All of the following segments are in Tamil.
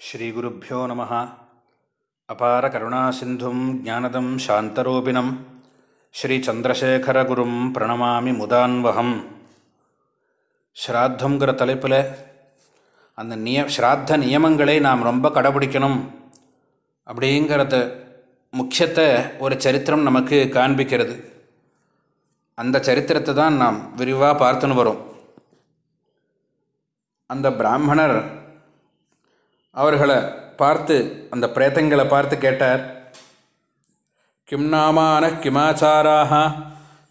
ஸ்ரீகுருப்போ நம. அபார கருணாசிந்தும் ஜானதம் சாந்தரூபிணம். ஸ்ரீச்சந்திரசேகரகுரும் பிரணமாமி முதான்வகம். ஸ்ராத்தங்கிற தலைப்பில் அந்த நிய ஸ்ராத்த நியமங்களை நாம் ரொம்ப கடைபிடிக்கணும் அப்படிங்கிறத முக்கியத்தை ஒரு சரித்திரம் நமக்கு காண்பிக்கிறது. அந்த சரித்திரத்தை தான் நாம் விரிவாக பார்த்துன்னு வரும். அந்த பிராமணர் அவர்களை பார்த்து அந்த பிரேத்தங்களை பார்த்து கேட்டார் கிம் நாமான கிமாச்சாராக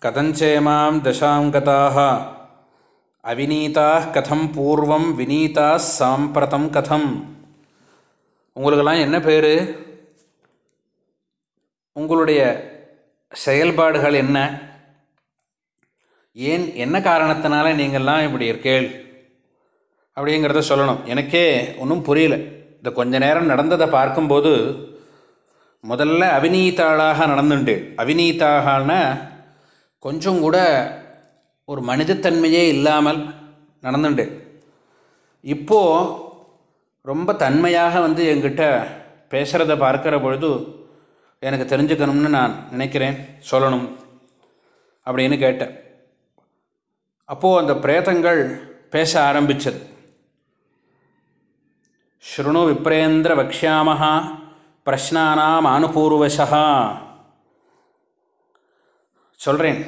கதஞ்சேமாம் தசாங்கதாக அவிநீதா கதம் பூர்வம் வினீதா சாம்பிரதம் கதம். உங்களுக்கெல்லாம் என்ன பேர்? உங்களுடைய செயல்பாடுகள் என்ன? ஏன் என்ன காரணத்தினால நீங்கள்லாம் இப்படி இருக்கேள்? அப்படிங்கிறத சொல்லணும். எனக்கே ஒன்றும் புரியல. இந்த கொஞ்ச நேரம் நடந்ததை பார்க்கும்போது முதல்ல அவிநீத்தாளாக நடந்துண்டு. அவிநீத்தாகன கொஞ்சம் கூட ஒரு மனிதத்தன்மையே இல்லாமல் நடந்துண்டு. இப்போது ரொம்ப தன்மையாக வந்து எங்கிட்ட பேசுகிறத பார்க்குற பொழுது எனக்கு தெரிஞ்சுக்கணும்னு நான் நினைக்கிறேன். சொல்லணும் அப்படின்னு கேட்டேன். அப்போது அந்த பிரேதங்கள் பேச ஆரம்பித்தது ஸ்ருணு விப்ரேந்திர வக்ஷாமஹ பிரஷ்னானாம் அனுபூர்வசா சொல்கிறேன்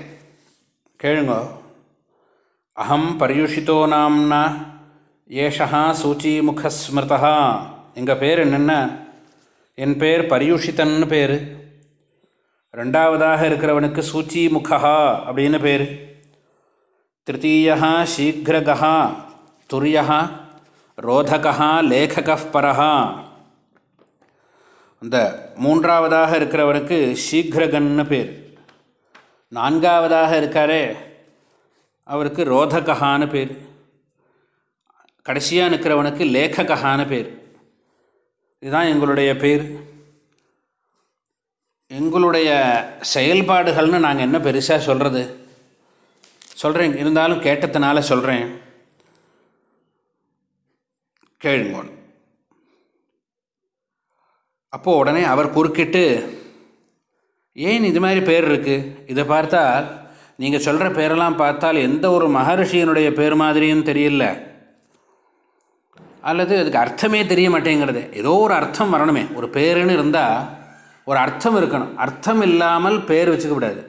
கேளுங்க அகம் பரியுஷிதோ நாம்னா ஏஷா சூச்சிமுகஸ்மிருதா எங்கள் பேர் என்னென்ன என் பேர் பரியுஷிதன்னு பேர் ரெண்டாவதாக இருக்கிறவனுக்கு சூச்சிமுகா அப்படின்னு பேர் திருத்தீயா சீக்கிரகா துரியா ரோதகா லேகக பரஹா. அந்த மூன்றாவதாக இருக்கிறவனுக்கு சீக்கிரகன்னு பேர். நான்காவதாக இருக்காரே அவருக்கு ரோதகான்னு பேர். கடைசியாக நிற்கிறவனுக்கு லேககான்னு பேர். இதுதான் எங்களுடைய பேர். எங்களுடைய செயல்பாடுகள்னு நாங்கள் என்ன பெருசாக சொல்கிறது சொல்கிறேன் இருந்தாலும் கேட்டதுனால சொல்கிறேன் கேளுங்கோன் அப்போது உடனே அவர் குறுக்கிட்டு ஏன் இது மாதிரி பேர் இருக்குது இதை பார்த்தால் நீங்கள் சொல்கிற பேரெல்லாம் பார்த்தால் எந்த ஒரு மகரிஷியனுடைய பேர் மாதிரியும் தெரியல. அல்லது அதுக்கு அர்த்தமே தெரிய மாட்டேங்கிறது. ஏதோ ஒரு அர்த்தம் வரணுமே. ஒரு பேருன்னு இருந்தால் ஒரு அர்த்தம் இருக்கணும். அர்த்தம் இல்லாமல் பேர் வச்சுக்கக்கூடாது.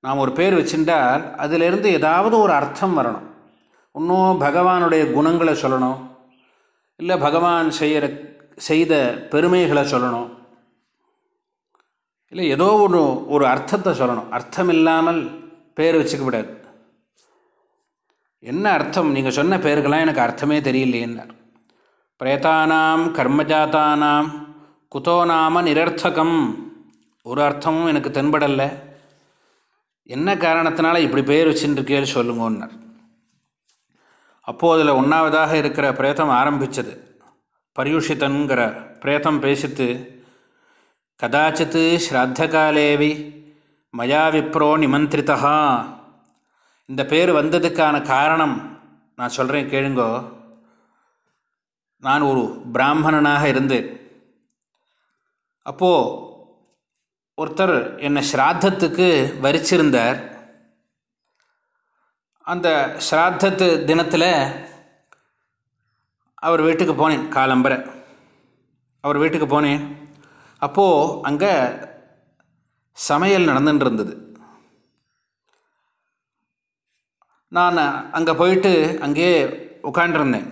நாம் ஒரு பேர் வச்சுட்டால் அதிலிருந்து ஏதாவது ஒரு அர்த்தம் வரணும். இன்னும் பகவானுடைய குணங்களை சொல்லணும். இல்லை பகவான் செய்கிற செய்த பெருமைகளை சொல்லணும். இல்லை ஏதோ ஒன்று ஒரு அர்த்தத்தை சொல்லணும். அர்த்தம் இல்லாமல் பேர் விடாது என்ன அர்த்தம்? நீங்கள் சொன்ன பேருக்கெல்லாம் எனக்கு அர்த்தமே தெரியலையேன்னார். பிரேதானாம் கர்மஜாத்தானாம் குதோ நாம நிரர்த்தகம். ஒரு அர்த்தமும் எனக்கு தென்படலை. என்ன காரணத்தினால இப்படி பேர் வச்சுட்டுருக்கேன்னு சொல்லுங்கன்னார். அப்போது அதில் ஒன்றாவதாக இருக்கிற பிரேதம் ஆரம்பித்தது பரியுஷிதன்கிற பிரேதம் பேசித்து கதாச்சித் ஸ்ராத்தகாலேவி மயா விப்ரோ நிமந்திரிதா இந்த பேர் வந்ததுக்கான காரணம் நான் சொல்கிறேன் கேளுங்கோ. நான் ஒரு பிராமணனாக இருந்தேன். அப்போது ஒருத்தர் என்னை ஸ்ராத்தத்துக்கு வரிச்சிருந்தார். அந்த ஸ்ராத்தத்து தினத்தில் அவர் வீட்டுக்கு போனேன் காலம்பரை. அவர் வீட்டுக்கு போனேன். அப்போது அங்கே சமையல் நடந்துட்டு இருந்தது நான் அங்கே போயிட்டு அங்கேயே உட்காண்டிருந்தேன்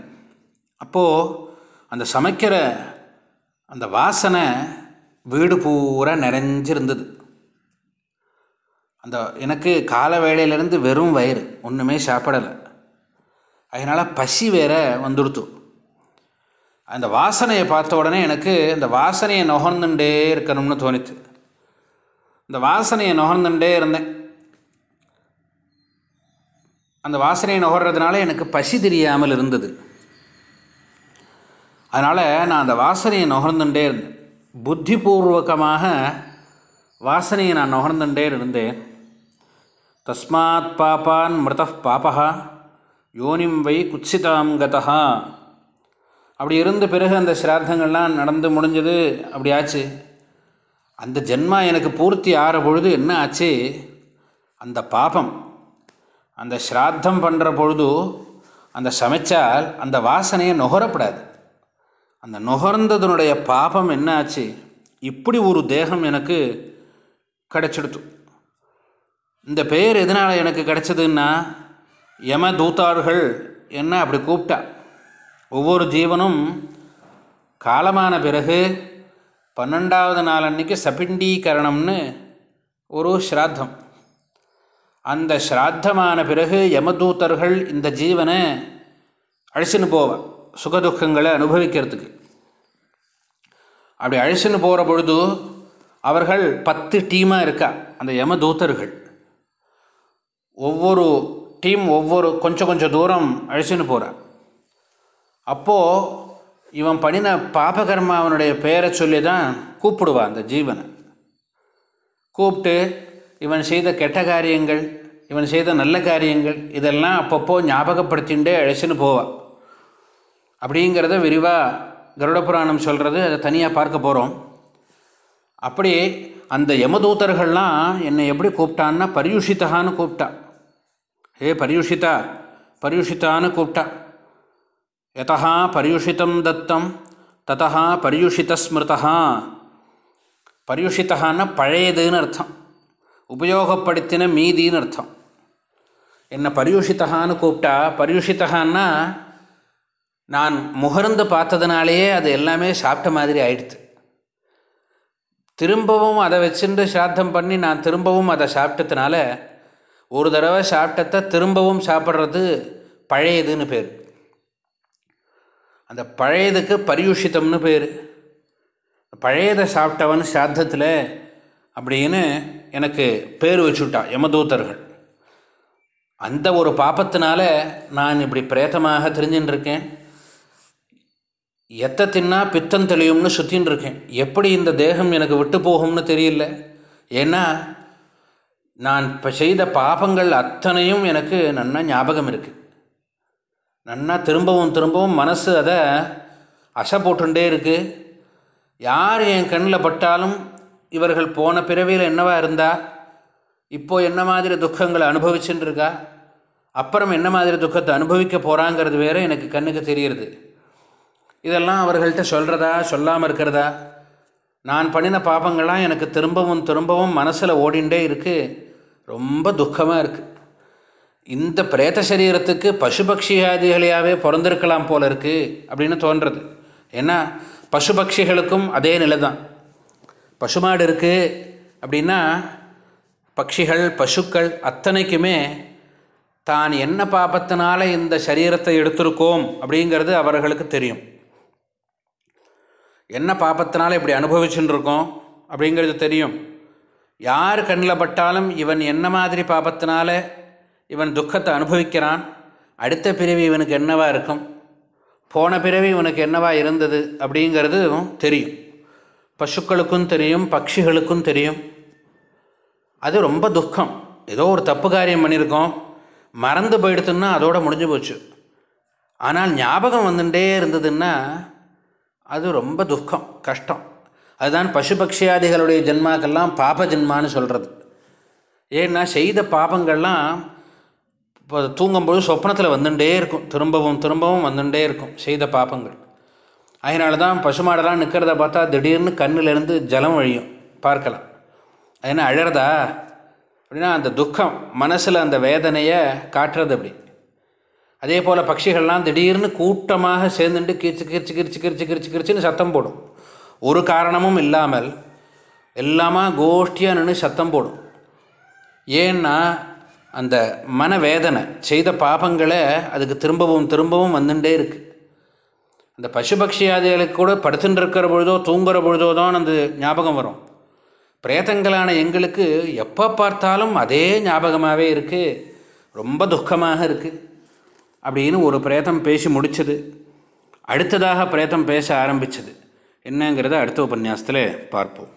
அப்போது அந்த சமைக்கிற அந்த வாசனை வீடு பூரா நிறைஞ்சிருந்தது. அந்த எனக்கு கால வேளையிலேருந்து வெறும் வயிறு ஒன்றுமே சாப்பிடலை. அதனால் பசி வேற வந்துடுத்து. அந்த வாசனையை பார்த்த உடனே எனக்கு அந்த வாசனையை நுகர்ந்துட்டே இருக்கணும்னு தோணித்து. இந்த வாசனையை நுகர்ந்துட்டே இருந்தேன். அந்த வாசனையை நுகர்றதுனால எனக்கு பசி தெரியாமல் இருந்தது. அதனால் நான் அந்த வாசனையை நுகர்ந்துட்டே இருந்தேன். புத்திபூர்வகமாக வாசனையை நான் நுகர்ந்துட்டே இருந்தேன். தஸ்மாத் பாப்பான் மிருத பாபா யோனிம் வை குத்சிதாம் கதா அப்படி இருந்த பிறகு அந்த சிரார்த்தங்கள்லாம் நடந்து முடிஞ்சது. அப்படி ஆச்சு. அந்த ஜென்மா எனக்கு பூர்த்தி ஆகிற பொழுது என்ன ஆச்சு? அந்த பாபம் அந்த ஸ்ராத்தம் பண்ணுற பொழுது அந்த சமைச்சால் அந்த வாசனையை நுகரப்படாது. அந்த நுகர்ந்ததனுடைய பாபம் என்ன ஆச்சு? இப்படி ஒரு தேகம் எனக்கு கிடச்சிடுத்து. இந்த பெயர் எதனால் எனக்கு கிடைச்சதுன்னா யம தூத்தார்கள் என்ன அப்படி கூப்பிட்டா. ஒவ்வொரு ஜீவனும் காலமான பிறகு பன்னெண்டாவது நாள் அன்றைக்கி சபிண்டீகரணம்னு ஒரு ஸ்ராத்தம். அந்த ஸ்ராத்தமான பிறகு யமதூத்தர்கள் இந்த ஜீவனை அழிச்சுன்னு போவான் சுகதுக்கங்களை அனுபவிக்கிறதுக்கு. அப்படி அழிச்சுன்னு போகிற பொழுது அவர்கள் பத்து டீமாக இருக்கா அந்த யமதூத்தர்கள் ஒவ்வொரு டீம் ஒவ்வொரு கொஞ்சம் கொஞ்சம் தூரம் அழிச்சுன்னு போகிறான் அப்போது இவன் பண்ணின பாபகர்மா அவனுடைய பெயரை சொல்லி தான் கூப்பிடுவான் அந்த ஜீவனை. கூப்பிட்டு இவன் செய்த கெட்ட காரியங்கள் இவன் செய்த நல்ல காரியங்கள் இதெல்லாம் அப்பப்போ ஞாபகப்படுத்திகிட்டே அழைச்சின்னு போவான் அப்படிங்கிறத விரிவாக கருட புராணம் சொல்கிறது அதை தனியாக பார்க்க போகிறோம் அப்படி அந்த யமதூதர்கள்லாம் என்னை எப்படி கூப்பிட்டான்னா பரியுஷிதான்னு கூப்பிட்டா. ஹே பரியுஷிதா பரியுஷிதான்னு கூப்பிட்டா. யதா பரியுஷிதம் தத்தம் ததா பரியுஷிதஸ்மிருதா பரியுஷிதான்னா பழையதுன்னு அர்த்தம். உபயோகப்படுத்தின மீதின்னு அர்த்தம். என்னை பரியுஷிதான்னு கூப்பிட்டா பரியுஷிதான்னா நான் முகர்ந்து பார்த்ததுனாலேயே அது எல்லாமே சாப்பிட்ட மாதிரி ஆயிடுது. திரும்பவும் அதை வச்சுட்டு சாத்தம் பண்ணி நான் திரும்பவும் அதை சாப்பிட்டதுனால ஒரு தடவை சாப்பிட்டத்தை திரும்பவும் சாப்பிட்றது பழையதுன்னு பேர். அந்த பழையதுக்கு பரியுஷித்தம்னு பேர். பழையதை சாப்பிட்டவன் சாத்தத்தில் அப்படின்னு எனக்கு பேர் வச்சுட்டான் யமதூத்தர்கள் அந்த ஒரு பாப்பத்தினால நான் இப்படி பிரேத்தமாக தெரிஞ்சுட்டு இருக்கேன் எத்தை தின்னா பித்தம் தெளியும்னு சுற்றின்னு இருக்கேன் எப்படி இந்த தேகம் எனக்கு விட்டு போகும்னு தெரியல. ஏன்னா நான் இப்போ செய்த பாபங்கள் அத்தனையும் எனக்கு நன்னா ஞாபகம் இருக்குது நன்னா திரும்பவும் திரும்பவும் மனசு அதை அசை போட்டுட்டே இருக்குது யார் என் கண்ணில் பட்டாலும் இவர்கள் போன பிறவியில் என்னவா இருந்தா? இப்போது என்ன மாதிரி துக்கங்களை அனுபவிச்சுட்டு இருக்கா அப்புறம் என்ன மாதிரி துக்கத்தை அனுபவிக்க போகிறாங்கிறது வேறு எனக்கு கண்ணுக்கு தெரியுது இதெல்லாம் அவர்கள்ட்ட சொல்கிறதா சொல்லாமல் இருக்கிறதா? நான் பண்ணின பாபங்கள்லாம் எனக்கு திரும்பவும் திரும்பவும் மனசில் ஓடிண்டே இருக்குது ரொம்ப துக்கமாக இருக்குது இந்த பிரேத சரீரத்துக்கு பசுபக்ஷியாதிகளையாகவே பிறந்திருக்கலாம் போல இருக்குது அப்படின்னு தோன்றுறது ஏன்னா பசுபக்ஷிகளுக்கும் அதே நிலை தான் பசுமாடு இருக்குது அப்படின்னா பட்சிகள் பசுக்கள் அத்தனைக்குமே தான் என்ன பாபத்தினால இந்த சரீரத்தை எடுத்திருக்கோம் அப்படிங்கிறது அவர்களுக்கு தெரியும். என்ன பாப்பத்தினால இப்படி அனுபவிச்சுன்னு இருக்கோம் அப்படிங்கிறது தெரியும். யார் கண்ணில் பட்டாலும் இவன் என்ன மாதிரி பாபத்தினால இவன் துக்கத்தை அனுபவிக்கிறான்? அடுத்த பிறவி இவனுக்கு என்னவா இருக்கும்? போன பிறவி இவனுக்கு என்னவா இருந்தது அப்படிங்கிறதும் தெரியும். பசுக்களுக்கும் தெரியும் பட்சிகளுக்கும் தெரியும். அது ரொம்ப துக்கம். ஏதோ ஒரு தப்பு காரியம் பண்ணியிருக்கோம். மறந்து போயிடுத்துன்னா அதோடு முடிஞ்சு போச்சு. ஆனால் ஞாபகம் வந்துட்டே இருந்ததுன்னா அது ரொம்ப துக்கம் கஷ்டம். அதுதான் பசுபக்ஷியாதிகளுடைய ஜென்மாக்கெல்லாம் பாப ஜென்மான்னு சொல்கிறது ஏன்னா செய்த பாபங்கள்லாம் இப்போ தூங்கும்போது சொப்னத்தில் வந்துட்டே இருக்கும். திரும்பவும் திரும்பவும் வந்துட்டே இருக்கும் செய்த பாப்பங்கள் அதனால தான் பசுமாடெல்லாம் நிற்கிறத பார்த்தா திடீர்னு கண்ணிலேருந்து ஜலம் வழியும் பார்க்கலாம். ஏன்னா அழறதா? அப்படின்னா அந்த துக்கம் மனசில் அந்த வேதனையை காட்டுறது அப்படி. அதே போல் பட்சிகள்லாம் திடீர்னு கூட்டமாக சேர்ந்துட்டு கிரிச்சு கிரிச்சு கிரிச்சு கிரிச்சு கிரிச்சு கிரிச்சுன்னு சத்தம் போடும். ஒரு காரணமும் இல்லாமல் எல்லாமா கோஷ்டியாக நின்று சத்தம் போடும். ஏன்னா அந்த மனவேதனை செய்த பாபங்களை அதுக்கு திரும்பவும் திரும்பவும் வந்துட்டே இருக்குது அந்த பசுபக்ஷியாதிகளுக்கு கூட படுத்துட்டு இருக்கிற பொழுதோ தூங்குற பொழுதோ தான் அந்த ஞாபகம் வரும். பிரேதங்களான எங்களுக்கு எப்போ பார்த்தாலும் அதே ஞாபகமாகவே இருக்குது ரொம்ப துக்கமாக இருக்குது அப்படின்னு ஒரு பிரேதம் பேசி முடித்தது அடுத்ததாக பிரேதம் பேச ஆரம்பித்தது என்னங்கிறத அடுத்த உபன்யாசத்தில் பார்ப்போம்.